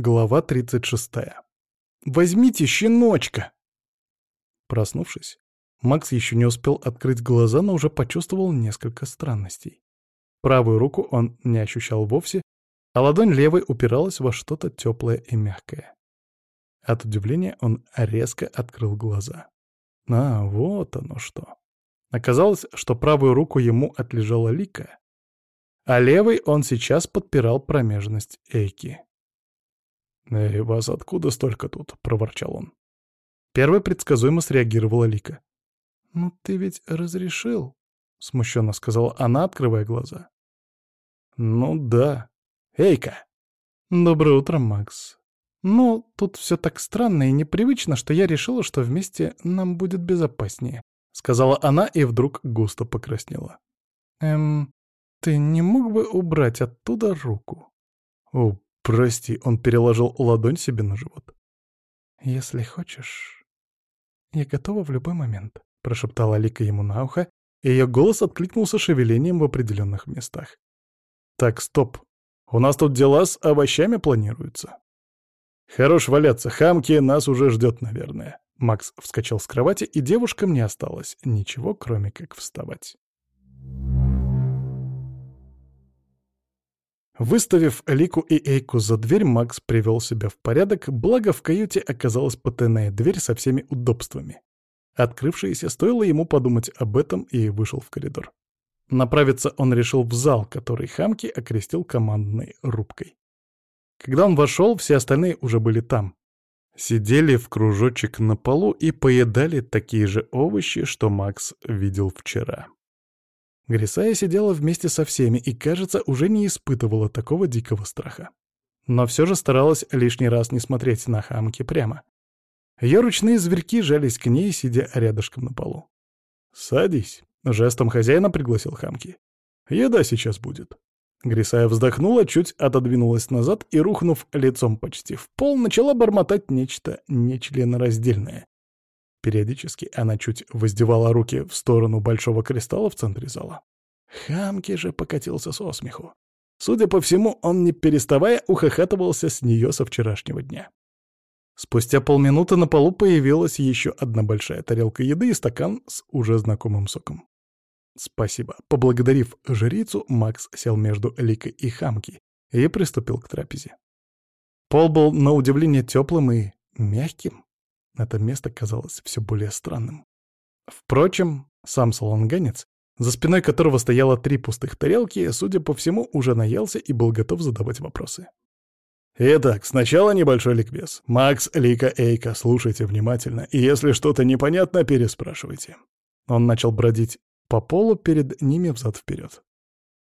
Глава 36. «Возьмите щеночка!» Проснувшись, Макс еще не успел открыть глаза, но уже почувствовал несколько странностей. Правую руку он не ощущал вовсе, а ладонь левой упиралась во что-то теплое и мягкое. От удивления он резко открыл глаза. А, вот оно что. Оказалось, что правую руку ему отлежала Лика, а левой он сейчас подпирал промежность Эйки. «Эй, вас откуда столько тут?» — проворчал он. Первой предсказуемо среагировала Лика. «Ну ты ведь разрешил?» — смущенно сказала она, открывая глаза. «Ну да. Эйка!» «Доброе утро, Макс. Ну, тут все так странно и непривычно, что я решила, что вместе нам будет безопаснее», — сказала она и вдруг густо покраснела. «Эм, ты не мог бы убрать оттуда руку?» «О, прости», — он переложил ладонь себе на живот. «Если хочешь, я готова в любой момент», — прошептала Лика ему на ухо, и ее голос откликнулся шевелением в определенных местах. «Так, стоп. У нас тут дела с овощами планируются». «Хорош валяться, хамки нас уже ждет, наверное». Макс вскочил с кровати, и девушкам не осталось ничего, кроме как вставать. Выставив Лику и Эйку за дверь, Макс привел себя в порядок, благо в каюте оказалась потайная дверь со всеми удобствами. Открывшаяся стоило ему подумать об этом и вышел в коридор. Направиться он решил в зал, который Хамки окрестил командной рубкой. Когда он вошел, все остальные уже были там. Сидели в кружочек на полу и поедали такие же овощи, что Макс видел вчера. Грисая сидела вместе со всеми и, кажется, уже не испытывала такого дикого страха. Но все же старалась лишний раз не смотреть на хамки прямо. Ее ручные зверьки жались к ней, сидя рядышком на полу. «Садись», — жестом хозяина пригласил хамки. «Еда сейчас будет». Грисая вздохнула, чуть отодвинулась назад и, рухнув лицом почти в пол, начала бормотать нечто нечленораздельное, Периодически она чуть воздевала руки в сторону большого кристалла в центре зала. Хамки же покатился со смеху. Судя по всему, он, не переставая, ухахатывался с нее со вчерашнего дня. Спустя полминуты на полу появилась еще одна большая тарелка еды и стакан с уже знакомым соком. «Спасибо». Поблагодарив жрицу, Макс сел между Ликой и Хамки и приступил к трапезе. Пол был, на удивление, теплым и мягким. Это место казалось все более странным. Впрочем, сам саланганец, за спиной которого стояло три пустых тарелки, судя по всему, уже наелся и был готов задавать вопросы. Итак, сначала небольшой ликбез. Макс, Лика, Эйка, слушайте внимательно, и если что-то непонятно, переспрашивайте. Он начал бродить по полу перед ними взад-вперед.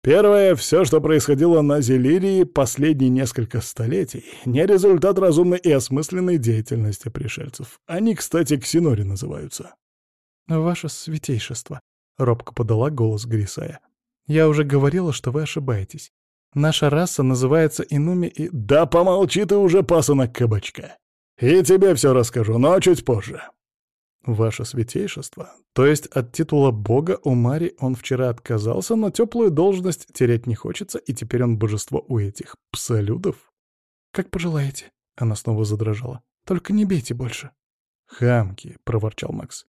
Первое, все, что происходило на Зелирии последние несколько столетий, не результат разумной и осмысленной деятельности пришельцев. Они, кстати, ксинори называются. «Ваше святейшество», — робко подала голос Грисая. «Я уже говорила, что вы ошибаетесь. Наша раса называется Инуми и...» «Да помолчи ты уже, пасынок кабачка! И тебе все расскажу, но чуть позже. «Ваше святейшество, то есть от титула бога у Мари он вчера отказался, но теплую должность терять не хочется, и теперь он божество у этих псолюдов?» «Как пожелаете», — она снова задрожала. «Только не бейте больше». «Хамки», — проворчал Макс.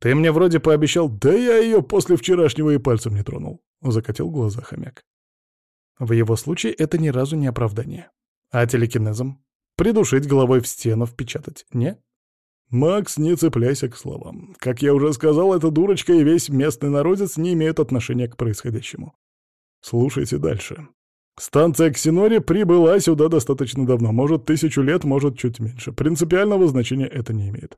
«Ты мне вроде пообещал, да я ее после вчерашнего и пальцем не тронул», — закатил глаза хомяк. В его случае это ни разу не оправдание. А телекинезом? Придушить головой в стену, впечатать, не? «Макс, не цепляйся к словам. Как я уже сказал, эта дурочка и весь местный народец не имеют отношения к происходящему. Слушайте дальше. Станция Ксинори прибыла сюда достаточно давно, может, тысячу лет, может, чуть меньше. Принципиального значения это не имеет.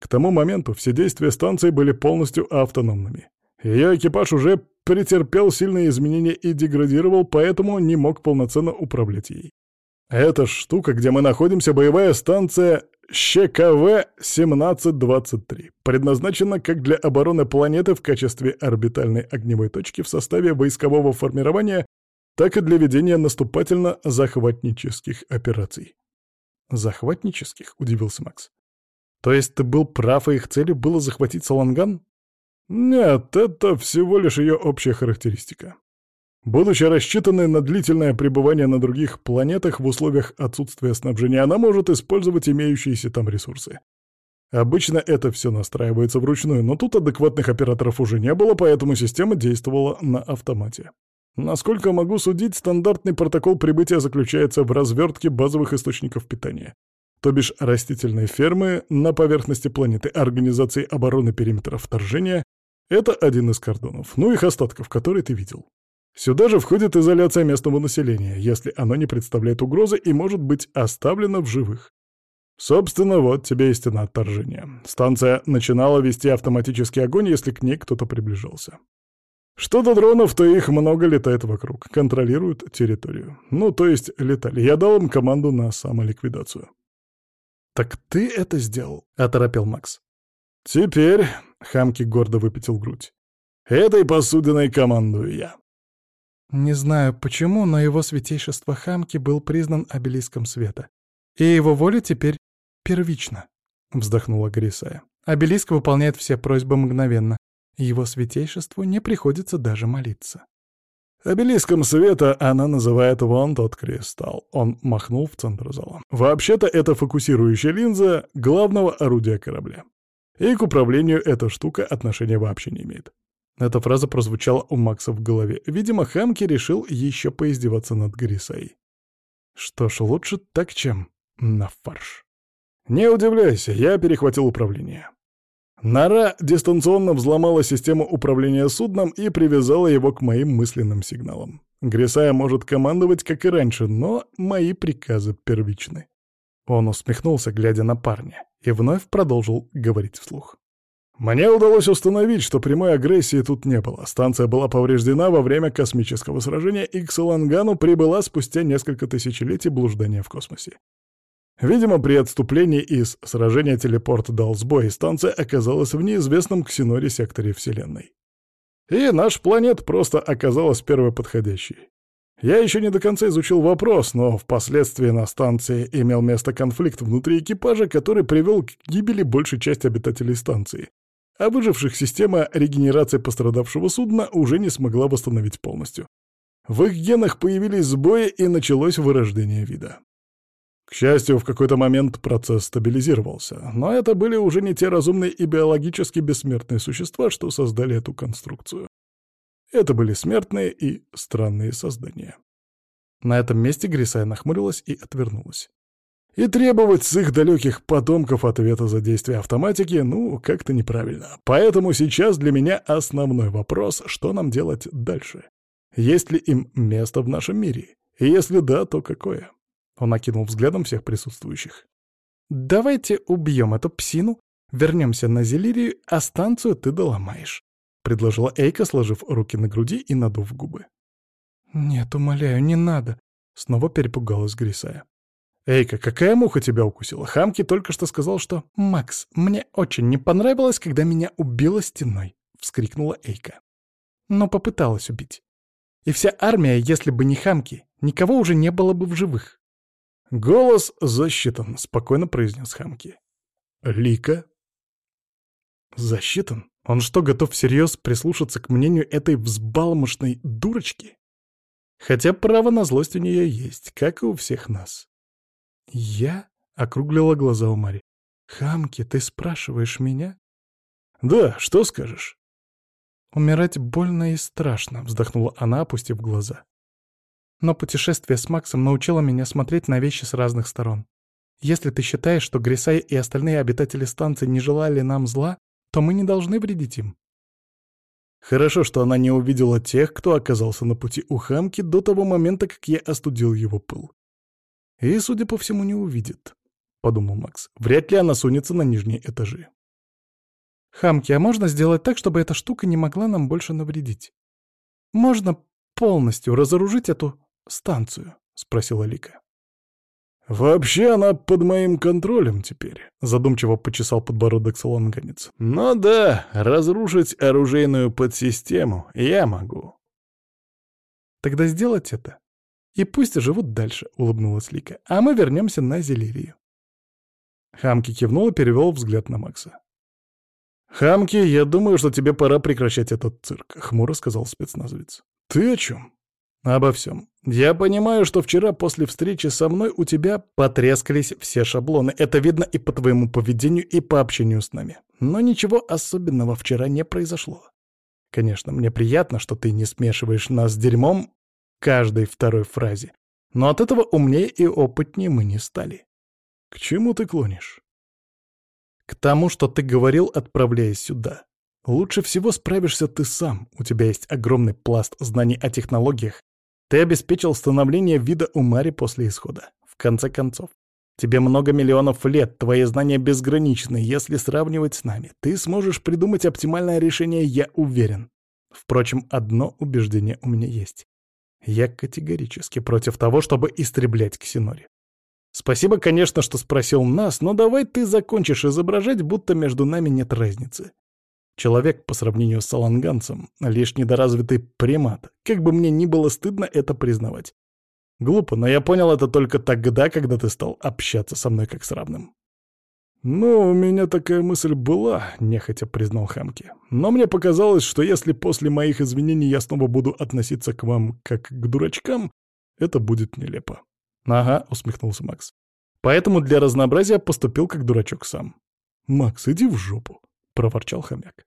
К тому моменту все действия станции были полностью автономными. Ее экипаж уже претерпел сильные изменения и деградировал, поэтому не мог полноценно управлять ей. Эта штука, где мы находимся, боевая станция ЩКВ-1723 предназначена как для обороны планеты в качестве орбитальной огневой точки в составе войскового формирования, так и для ведения наступательно-захватнических операций. «Захватнических?» — удивился Макс. «То есть ты был прав, и их целью было захватить Саланган?» «Нет, это всего лишь ее общая характеристика. Будучи рассчитанной на длительное пребывание на других планетах в условиях отсутствия снабжения, она может использовать имеющиеся там ресурсы. Обычно это все настраивается вручную, но тут адекватных операторов уже не было, поэтому система действовала на автомате. Насколько могу судить, стандартный протокол прибытия заключается в развертке базовых источников питания, то бишь растительные фермы на поверхности планеты, организации обороны периметра вторжения — это один из кордонов, ну их остатков, которые ты видел. Сюда же входит изоляция местного населения, если оно не представляет угрозы и может быть оставлено в живых. Собственно, вот тебе истина отторжения. Станция начинала вести автоматический огонь, если к ней кто-то приближался. Что до дронов, то их много летает вокруг, контролируют территорию. Ну, то есть летали. Я дал им команду на самоликвидацию. «Так ты это сделал?» — оторопел Макс. «Теперь...» — Хамки гордо выпятил грудь. «Этой посудиной командую я». Не знаю почему, но его святейшество Хамки был признан обелиском света. И его воля теперь первична, — вздохнула Грисая. Обелиск выполняет все просьбы мгновенно. Его святейшеству не приходится даже молиться. Обелиском света она называет вон тот кристалл. Он махнул в центр зала. Вообще-то это фокусирующая линза главного орудия корабля. И к управлению эта штука отношения вообще не имеет. Эта фраза прозвучала у Макса в голове. Видимо, Хамки решил еще поиздеваться над Грисой. Что ж, лучше так, чем на фарш. Не удивляйся, я перехватил управление. Нора дистанционно взломала систему управления судном и привязала его к моим мысленным сигналам. Грисая может командовать, как и раньше, но мои приказы первичны. Он усмехнулся, глядя на парня, и вновь продолжил говорить вслух. Мне удалось установить, что прямой агрессии тут не было. Станция была повреждена во время космического сражения и к Салангану прибыла спустя несколько тысячелетий блуждания в космосе. Видимо, при отступлении из сражения телепорт дал сбой, и станция оказалась в неизвестном Ксиноре секторе Вселенной. И наш планет просто оказалась первой подходящей. Я еще не до конца изучил вопрос, но впоследствии на станции имел место конфликт внутри экипажа, который привел к гибели большей части обитателей станции, а выживших система регенерации пострадавшего судна уже не смогла восстановить полностью. В их генах появились сбои и началось вырождение вида. К счастью, в какой-то момент процесс стабилизировался, но это были уже не те разумные и биологически бессмертные существа, что создали эту конструкцию. Это были смертные и странные создания. На этом месте Грисая нахмурилась и отвернулась. И требовать с их далеких потомков ответа за действия автоматики, ну, как-то неправильно. Поэтому сейчас для меня основной вопрос, что нам делать дальше. Есть ли им место в нашем мире? И если да, то какое? Он окинул взглядом всех присутствующих. «Давайте убьем эту псину, вернемся на Зелирию, а станцию ты доломаешь», — предложила Эйка, сложив руки на груди и надув губы. «Нет, умоляю, не надо», — снова перепугалась Грисая. «Эйка, какая муха тебя укусила? Хамки только что сказал, что...» «Макс, мне очень не понравилось, когда меня убила стеной», — вскрикнула Эйка. «Но попыталась убить. И вся армия, если бы не Хамки, никого уже не было бы в живых». «Голос засчитан», — спокойно произнес Хамки. «Лика?» «Засчитан? Он что, готов всерьез прислушаться к мнению этой взбалмошной дурочки?» Хотя право на злость у нее есть, как и у всех нас. «Я?» — округлила глаза у Мари. «Хамки, ты спрашиваешь меня?» «Да, что скажешь?» «Умирать больно и страшно», — вздохнула она, опустив глаза. «Но путешествие с Максом научило меня смотреть на вещи с разных сторон. Если ты считаешь, что Грисай и остальные обитатели станции не желали нам зла, то мы не должны вредить им». Хорошо, что она не увидела тех, кто оказался на пути у Хамки до того момента, как я остудил его пыл. И, судя по всему, не увидит, — подумал Макс. Вряд ли она сунется на нижние этажи. «Хамки, а можно сделать так, чтобы эта штука не могла нам больше навредить? Можно полностью разоружить эту станцию?» — спросила Лика. «Вообще она под моим контролем теперь», — задумчиво почесал подбородок саланганец. «Но да, разрушить оружейную подсистему я могу». «Тогда сделать это и пусть живут дальше», — улыбнулась Лика. «А мы вернемся на Зелирию». Хамки кивнул и перевел взгляд на Макса. «Хамки, я думаю, что тебе пора прекращать этот цирк», — хмуро сказал спецназовец. «Ты о чем?» Обо всем. Я понимаю, что вчера после встречи со мной у тебя потрескались все шаблоны. Это видно и по твоему поведению, и по общению с нами. Но ничего особенного вчера не произошло. Конечно, мне приятно, что ты не смешиваешь нас с дерьмом каждой второй фразе. Но от этого умнее и опытнее мы не стали. К чему ты клонишь? К тому, что ты говорил, отправляясь сюда. Лучше всего справишься ты сам. У тебя есть огромный пласт знаний о технологиях, ты обеспечил становление вида у Мари после исхода. В конце концов, тебе много миллионов лет, твои знания безграничны, если сравнивать с нами. Ты сможешь придумать оптимальное решение, я уверен. Впрочем, одно убеждение у меня есть. Я категорически против того, чтобы истреблять Ксинори. Спасибо, конечно, что спросил нас, но давай ты закончишь изображать, будто между нами нет разницы. Человек, по сравнению с саланганцем, лишь недоразвитый примат, как бы мне ни было стыдно это признавать. Глупо, но я понял это только тогда, когда ты стал общаться со мной как с равным. «Ну, у меня такая мысль была», — нехотя признал Хамки. «Но мне показалось, что если после моих извинений я снова буду относиться к вам как к дурачкам, это будет нелепо». «Ага», — усмехнулся Макс. «Поэтому для разнообразия поступил как дурачок сам». «Макс, иди в жопу», — проворчал хомяк.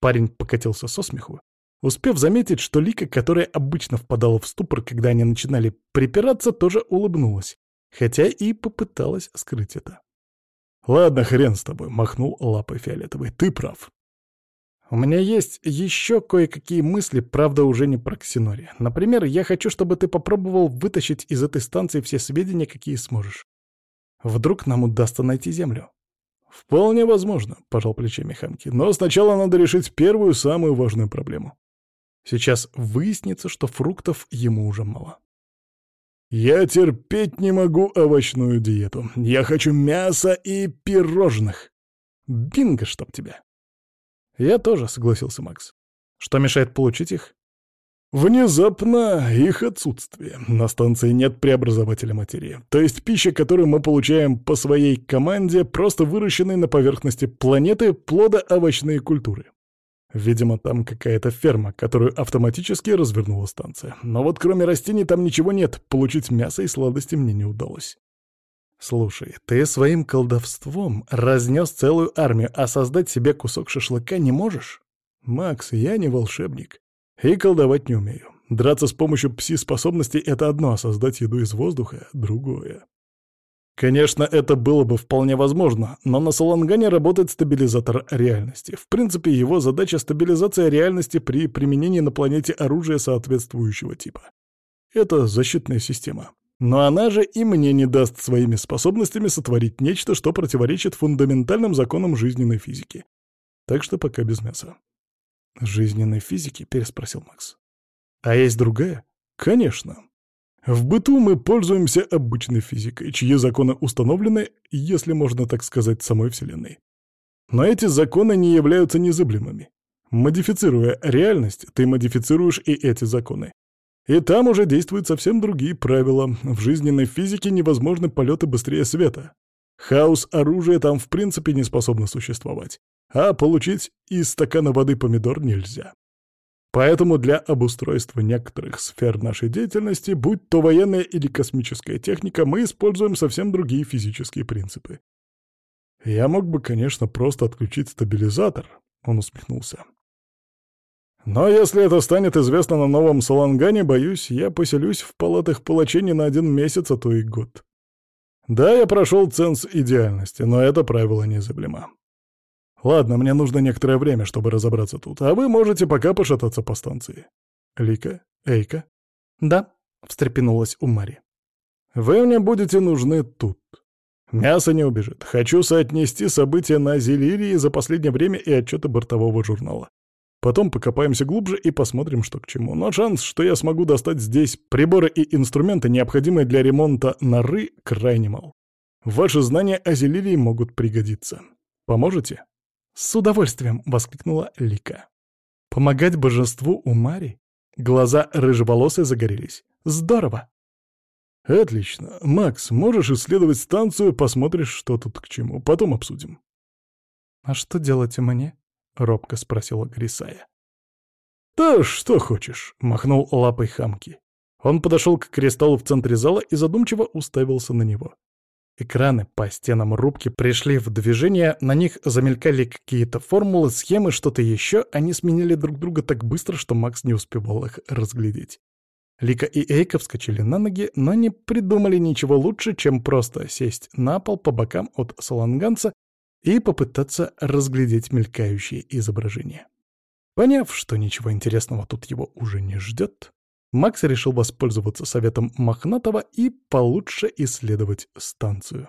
Парень покатился со смеху, успев заметить, что Лика, которая обычно впадала в ступор, когда они начинали припираться, тоже улыбнулась, хотя и попыталась скрыть это. «Ладно, хрен с тобой», — махнул лапой фиолетовый, — «ты прав». «У меня есть еще кое-какие мысли, правда, уже не про Ксинори. Например, я хочу, чтобы ты попробовал вытащить из этой станции все сведения, какие сможешь. Вдруг нам удастся найти Землю. «Вполне возможно», — пожал плечами Хамки. «Но сначала надо решить первую, самую важную проблему. Сейчас выяснится, что фруктов ему уже мало». «Я терпеть не могу овощную диету. Я хочу мяса и пирожных. Бинго, чтоб тебя!» «Я тоже», — согласился Макс. «Что мешает получить их?» Внезапно их отсутствие. На станции нет преобразователя материи. То есть пища, которую мы получаем по своей команде, просто выращенные на поверхности планеты плодо-овощные культуры. Видимо, там какая-то ферма, которую автоматически развернула станция. Но вот кроме растений там ничего нет, получить мясо и сладости мне не удалось. Слушай, ты своим колдовством разнес целую армию, а создать себе кусок шашлыка не можешь? Макс, я не волшебник. И колдовать не умею. Драться с помощью пси-способностей — это одно, а создать еду из воздуха — другое. Конечно, это было бы вполне возможно, но на Салангане работает стабилизатор реальности. В принципе, его задача — стабилизация реальности при применении на планете оружия соответствующего типа. Это защитная система. Но она же и мне не даст своими способностями сотворить нечто, что противоречит фундаментальным законам жизненной физики. Так что пока без мяса. «Жизненной физики?» — переспросил Макс. «А есть другая?» «Конечно. В быту мы пользуемся обычной физикой, чьи законы установлены, если можно так сказать, самой Вселенной. Но эти законы не являются незыблемыми. Модифицируя реальность, ты модифицируешь и эти законы. И там уже действуют совсем другие правила. В жизненной физике невозможны полеты быстрее света. Хаос оружия там в принципе не способно существовать а получить из стакана воды помидор нельзя. Поэтому для обустройства некоторых сфер нашей деятельности, будь то военная или космическая техника, мы используем совсем другие физические принципы. Я мог бы, конечно, просто отключить стабилизатор, он усмехнулся. Но если это станет известно на новом Салангане, боюсь, я поселюсь в палатах палачей на один месяц, а то и год. Да, я прошел ценз идеальности, но это правило незыблемо. Ладно, мне нужно некоторое время, чтобы разобраться тут, а вы можете пока пошататься по станции. Лика? Эйка? Да, встрепенулась у Мари. Вы мне будете нужны тут. Мясо не убежит. Хочу соотнести события на Зелирии за последнее время и отчеты бортового журнала. Потом покопаемся глубже и посмотрим, что к чему. Но шанс, что я смогу достать здесь приборы и инструменты, необходимые для ремонта норы, крайне мал. Ваши знания о Зелирии могут пригодиться. Поможете? «С удовольствием!» — воскликнула Лика. «Помогать божеству у Мари?» Глаза рыжеволосой загорелись. «Здорово!» «Отлично. Макс, можешь исследовать станцию, посмотришь, что тут к чему. Потом обсудим». «А что делать мне?» — робко спросила Грисая. «Да что хочешь», — махнул лапой хамки. Он подошел к кристаллу в центре зала и задумчиво уставился на него. Экраны по стенам рубки пришли в движение, на них замелькали какие-то формулы, схемы, что-то еще, они сменили друг друга так быстро, что Макс не успевал их разглядеть. Лика и Эйка вскочили на ноги, но не придумали ничего лучше, чем просто сесть на пол по бокам от саланганца и попытаться разглядеть мелькающие изображения. Поняв, что ничего интересного тут его уже не ждет, Макс решил воспользоваться советом Мохнатого и получше исследовать станцию.